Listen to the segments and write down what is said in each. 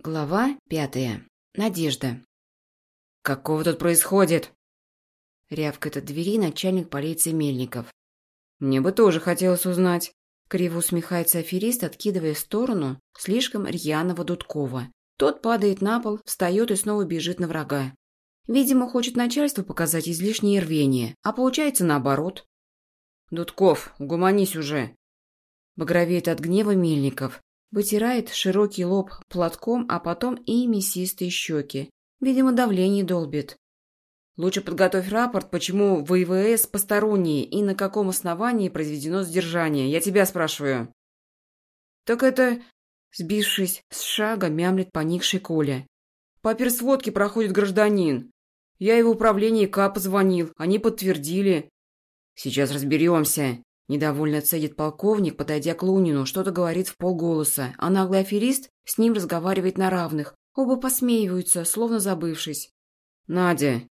Глава пятая. Надежда. «Какого тут происходит?» Рявкает от двери начальник полиции Мельников. «Мне бы тоже хотелось узнать». Криво усмехается аферист, откидывая в сторону слишком рьяного Дудкова. Тот падает на пол, встает и снова бежит на врага. Видимо, хочет начальству показать излишнее рвение, а получается наоборот. «Дудков, угомонись уже!» Багровеет от гнева Мельников, Вытирает широкий лоб платком, а потом и мясистые щеки. Видимо, давление долбит. Лучше подготовь рапорт, почему в ИВС посторонние и на каком основании произведено сдержание. Я тебя спрашиваю. Так это... Сбившись с шага, мямлет поникший Коля. По персводке проходит гражданин. Я его управление КА позвонил. Они подтвердили. Сейчас разберемся. Недовольно цедит полковник, подойдя к Лунину, что-то говорит в полголоса, а наглый аферист с ним разговаривает на равных. Оба посмеиваются, словно забывшись. «Надя!»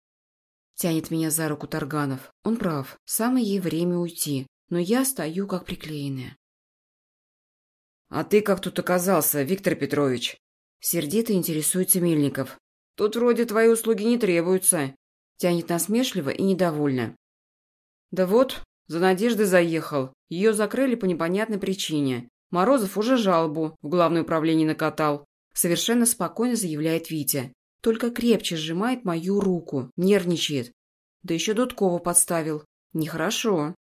Тянет меня за руку Тарганов. Он прав, самое ей время уйти, но я стою как приклеенная. «А ты как тут оказался, Виктор Петрович?» Сердито интересуется Мельников. «Тут вроде твои услуги не требуются». Тянет насмешливо и недовольно. «Да вот, за Надеждой заехал. Ее закрыли по непонятной причине. Морозов уже жалобу в главное управление накатал. Совершенно спокойно заявляет Витя. Только крепче сжимает мою руку, нервничает. Да еще Дудкова подставил. Нехорошо.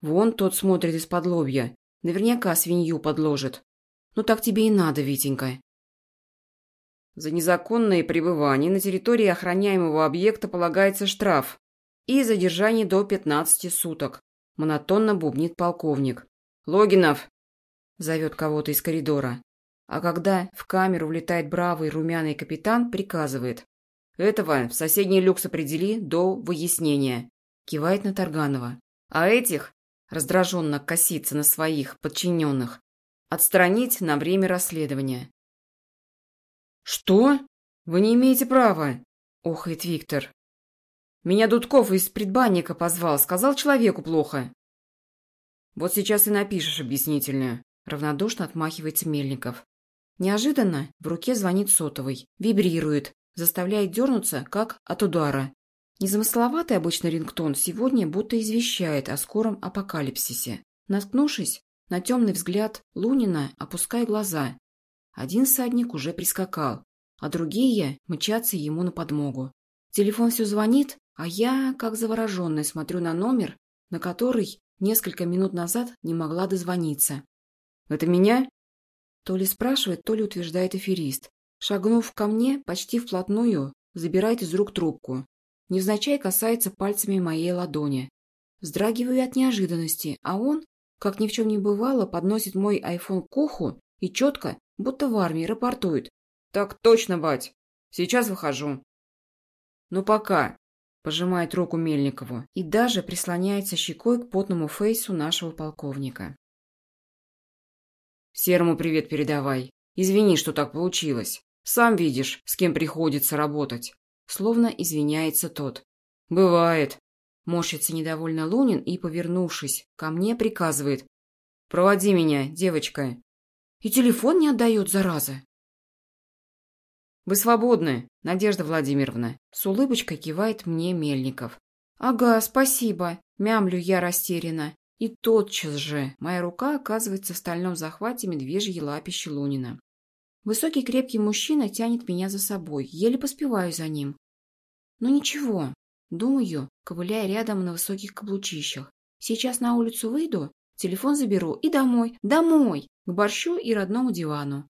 Вон тот смотрит из-под лобья. Наверняка свинью подложит. Ну так тебе и надо, Витенька. За незаконное пребывание на территории охраняемого объекта полагается штраф и задержание до 15 суток. Монотонно бубнит полковник. «Логинов!» Зовет кого-то из коридора. А когда в камеру влетает бравый румяный капитан, приказывает. «Этого в соседний люкс определи до выяснения». Кивает на Тарганова. «А этих?» Раздраженно косится на своих подчиненных. «Отстранить на время расследования». «Что? Вы не имеете права!» – охает Виктор. Меня Дудков из предбанника позвал, сказал человеку плохо. Вот сейчас и напишешь объяснительную. Равнодушно отмахивается Мельников. Неожиданно в руке звонит сотовый, вибрирует, заставляет дернуться, как от удара. Незамысловатый обычный рингтон сегодня будто извещает о скором апокалипсисе. Наткнувшись на темный взгляд Лунина, опуская глаза. Один садник уже прискакал, а другие мчатся ему на подмогу. Телефон все звонит, а я, как завороженная, смотрю на номер, на который несколько минут назад не могла дозвониться. «Это меня?» То ли спрашивает, то ли утверждает аферист. Шагнув ко мне, почти вплотную, забирает из рук трубку. Невзначай касается пальцами моей ладони. Вздрагиваю от неожиданности, а он, как ни в чем не бывало, подносит мой айфон к уху и четко, будто в армии, рапортует. «Так точно, бать. Сейчас выхожу». «Ну пока пожимает руку Мельникову и даже прислоняется щекой к потному фейсу нашего полковника. «Серому привет передавай. Извини, что так получилось. Сам видишь, с кем приходится работать». Словно извиняется тот. «Бывает». Морщится недовольно Лунин и, повернувшись, ко мне приказывает. «Проводи меня, девочка». «И телефон не отдает, зараза». «Вы свободны, Надежда Владимировна», — с улыбочкой кивает мне Мельников. «Ага, спасибо», — мямлю я растерянно. И тотчас же моя рука оказывается в стальном захвате медвежьей лапищи Лунина. Высокий крепкий мужчина тянет меня за собой, еле поспеваю за ним. Ну ничего, думаю, ковыляя рядом на высоких каблучищах. Сейчас на улицу выйду, телефон заберу и домой, домой, к борщу и родному дивану.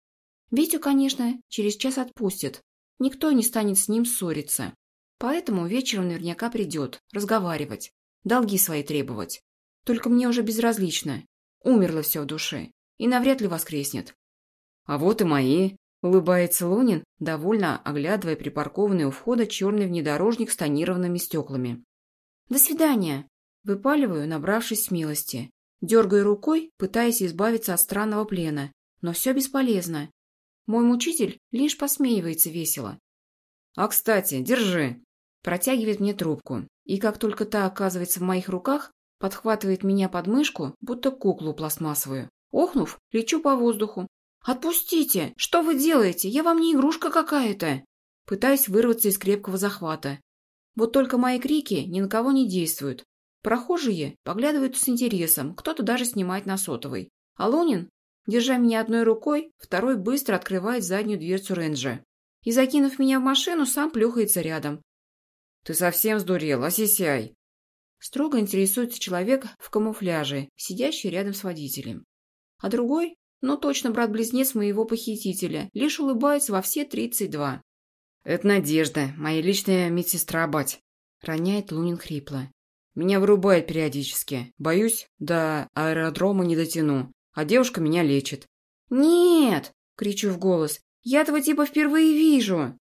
Витю, конечно, через час отпустят. Никто не станет с ним ссориться. Поэтому вечером наверняка придет, разговаривать, долги свои требовать. Только мне уже безразлично. Умерло все в душе. И навряд ли воскреснет. А вот и мои. Улыбается Лунин, довольно оглядывая припаркованный у входа черный внедорожник с тонированными стеклами. «До свидания!» Выпаливаю, набравшись смелости. Дергаю рукой, пытаясь избавиться от странного плена. Но все бесполезно. Мой мучитель лишь посмеивается весело. «А, кстати, держи!» Протягивает мне трубку. И как только та оказывается в моих руках, подхватывает меня под мышку, будто куклу пластмассовую. Охнув, лечу по воздуху. «Отпустите! Что вы делаете? Я вам не игрушка какая-то!» Пытаюсь вырваться из крепкого захвата. Вот только мои крики ни на кого не действуют. Прохожие поглядывают с интересом, кто-то даже снимает на сотовый. А Лунин, держа меня одной рукой, второй быстро открывает заднюю дверцу ренджа. И, закинув меня в машину, сам плюхается рядом. «Ты совсем сдурел, осисяй!» Строго интересуется человек в камуфляже, сидящий рядом с водителем. А другой, ну точно брат-близнец моего похитителя, лишь улыбается во все тридцать два. «Это Надежда, моя личная медсестра, бать!» — роняет Лунин хрипло. Меня вырубает периодически. Боюсь, до аэродрома не дотяну. А девушка меня лечит. «Нет!» — кричу в голос. «Я этого типа впервые вижу!»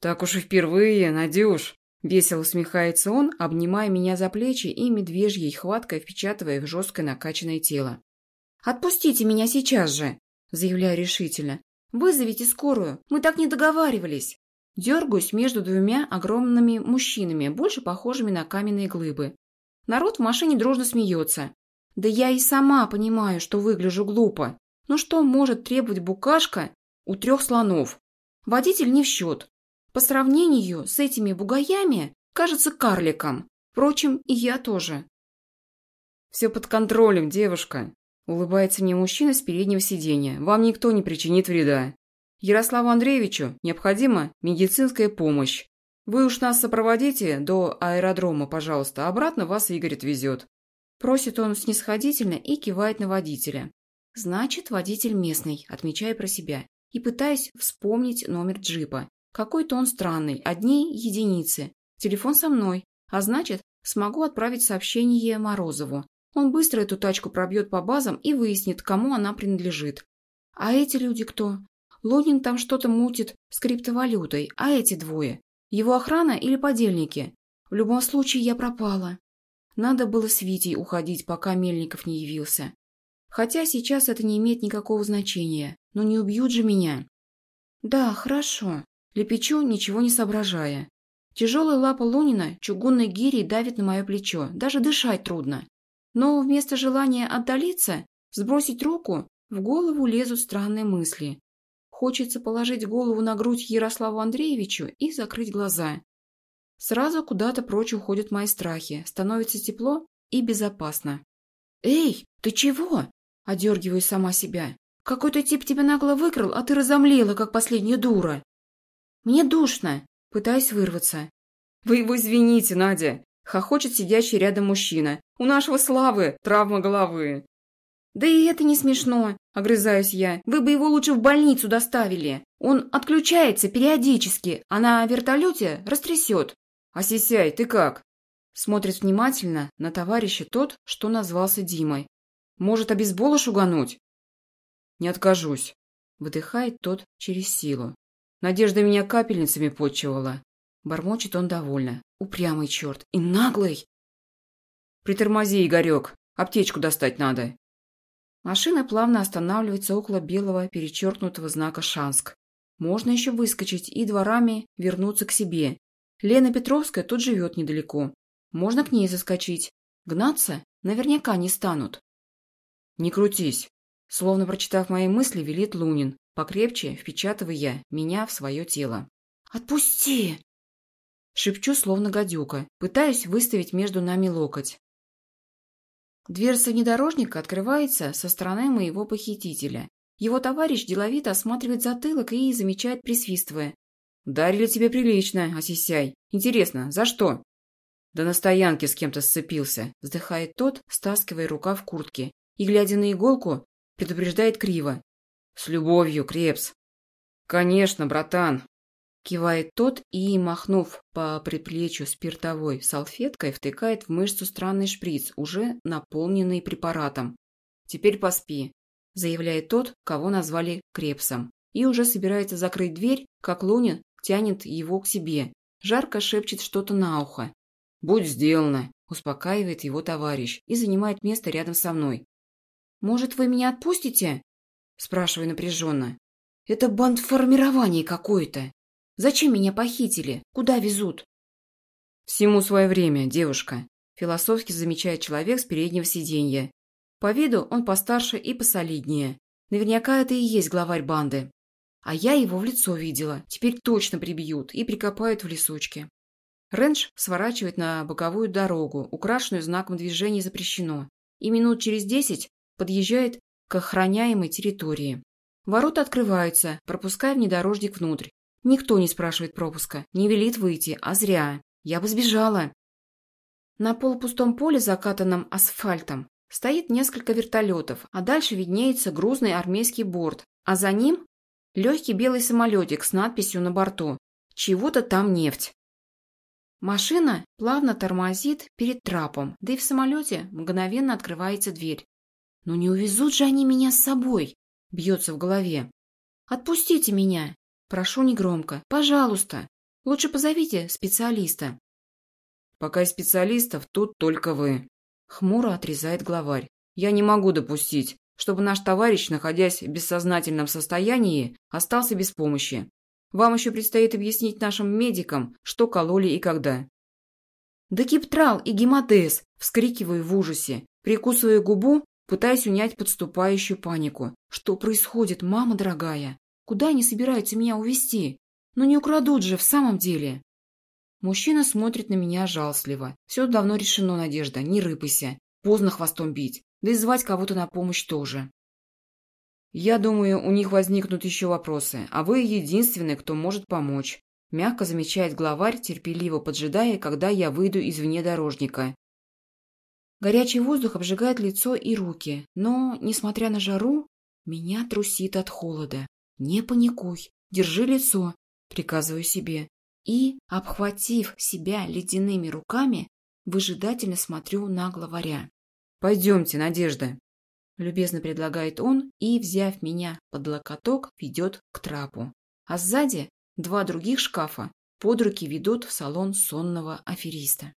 «Так уж и впервые, Надюш!» Весело усмехается он, обнимая меня за плечи и медвежьей хваткой впечатывая в жесткое накачанное тело. «Отпустите меня сейчас же!» — заявляю решительно. «Вызовите скорую, мы так не договаривались!» Дергаюсь между двумя огромными мужчинами, больше похожими на каменные глыбы. Народ в машине дружно смеется. Да я и сама понимаю, что выгляжу глупо. Но что может требовать букашка у трех слонов? Водитель не в счет. По сравнению с этими бугаями кажется карликом. Впрочем, и я тоже. «Все под контролем, девушка», — улыбается мне мужчина с переднего сиденья. «Вам никто не причинит вреда. Ярославу Андреевичу необходима медицинская помощь. Вы уж нас сопроводите до аэродрома, пожалуйста, обратно вас Игорь отвезет». Просит он снисходительно и кивает на водителя. Значит, водитель местный, отмечая про себя. И пытаясь вспомнить номер джипа. Какой-то он странный, одни единицы. Телефон со мной, а значит, смогу отправить сообщение Морозову. Он быстро эту тачку пробьет по базам и выяснит, кому она принадлежит. А эти люди кто? Лунин там что-то мутит с криптовалютой, а эти двое? Его охрана или подельники? В любом случае я пропала. Надо было с Витей уходить, пока Мельников не явился. Хотя сейчас это не имеет никакого значения. Но не убьют же меня. Да, хорошо. Лепечу, ничего не соображая. Тяжелая лапа Лунина чугунной гирей давит на мое плечо. Даже дышать трудно. Но вместо желания отдалиться, сбросить руку, в голову лезут странные мысли. Хочется положить голову на грудь Ярославу Андреевичу и закрыть глаза. Сразу куда-то прочь уходят мои страхи, становится тепло и безопасно. «Эй, ты чего?» – одергиваю сама себя. «Какой-то тип тебя нагло выкрал, а ты разомлела, как последняя дура!» «Мне душно!» – пытаюсь вырваться. «Вы его извините, Надя!» – хохочет сидящий рядом мужчина. «У нашего Славы травма головы!» «Да и это не смешно!» – огрызаюсь я. «Вы бы его лучше в больницу доставили. Он отключается периодически, а на вертолете растрясет». «Асисяй, ты как?» Смотрит внимательно на товарища тот, что назвался Димой. «Может, обезбола шугануть?» «Не откажусь», – выдыхает тот через силу. Надежда меня капельницами подчевала. Бормочет он довольно. Упрямый черт. И наглый. Притормози, Игорек. Аптечку достать надо. Машина плавно останавливается около белого перечеркнутого знака «Шанск». Можно еще выскочить и дворами вернуться к себе. Лена Петровская тут живет недалеко. Можно к ней заскочить. Гнаться наверняка не станут. «Не крутись!» Словно прочитав мои мысли, велит Лунин, покрепче впечатывая меня в свое тело. «Отпусти!» Шепчу, словно гадюка, пытаюсь выставить между нами локоть. Дверца внедорожника открывается со стороны моего похитителя. Его товарищ деловито осматривает затылок и замечает, присвистывая. «Дарили тебе прилично, осисяй. Интересно, за что?» «Да на стоянке с кем-то сцепился», – вздыхает тот, стаскивая рука в куртке. И, глядя на иголку, предупреждает криво. «С любовью, Крепс!» «Конечно, братан!» Кивает тот и, махнув по предплечью спиртовой салфеткой, втыкает в мышцу странный шприц, уже наполненный препаратом. «Теперь поспи», – заявляет тот, кого назвали Крепсом. И уже собирается закрыть дверь, как Лунин тянет его к себе. Жарко шепчет что-то на ухо. «Будь сделано», – успокаивает его товарищ и занимает место рядом со мной. «Может, вы меня отпустите?» – спрашиваю напряженно. «Это бандформирование какое-то. Зачем меня похитили? Куда везут?» «Всему свое время, девушка», – философски замечает человек с переднего сиденья. По виду он постарше и посолиднее. Наверняка это и есть главарь банды. А я его в лицо видела. Теперь точно прибьют и прикопают в лесочке. Рэнш сворачивает на боковую дорогу, украшенную знаком движения запрещено, и минут через десять подъезжает к охраняемой территории. Ворота открываются, пропуская внедорожник внутрь. Никто не спрашивает пропуска, не велит выйти, а зря. Я бы сбежала. На полупустом поле, закатанном асфальтом, стоит несколько вертолетов, а дальше виднеется грузный армейский борт, а за ним легкий белый самолетик с надписью на борту «Чего-то там нефть». Машина плавно тормозит перед трапом, да и в самолете мгновенно открывается дверь. «Ну не увезут же они меня с собой!» – бьется в голове. «Отпустите меня!» Прошу негромко. Пожалуйста. Лучше позовите специалиста. Пока специалистов тут только вы. Хмуро отрезает главарь. Я не могу допустить, чтобы наш товарищ, находясь в бессознательном состоянии, остался без помощи. Вам еще предстоит объяснить нашим медикам, что кололи и когда. Да киптрал и гематез! Вскрикиваю в ужасе, прикусывая губу, пытаясь унять подступающую панику. Что происходит, мама дорогая? Куда они собираются меня увезти? Ну не украдут же в самом деле. Мужчина смотрит на меня жалостливо. Все давно решено, Надежда, не рыпайся. Поздно хвостом бить. Да и звать кого-то на помощь тоже. Я думаю, у них возникнут еще вопросы, а вы единственный, кто может помочь. Мягко замечает главарь, терпеливо поджидая, когда я выйду из внедорожника. Горячий воздух обжигает лицо и руки, но, несмотря на жару, меня трусит от холода. «Не паникуй, держи лицо», — приказываю себе. И, обхватив себя ледяными руками, выжидательно смотрю на главаря. «Пойдемте, Надежда», — любезно предлагает он и, взяв меня под локоток, ведет к трапу. А сзади два других шкафа под руки ведут в салон сонного афериста.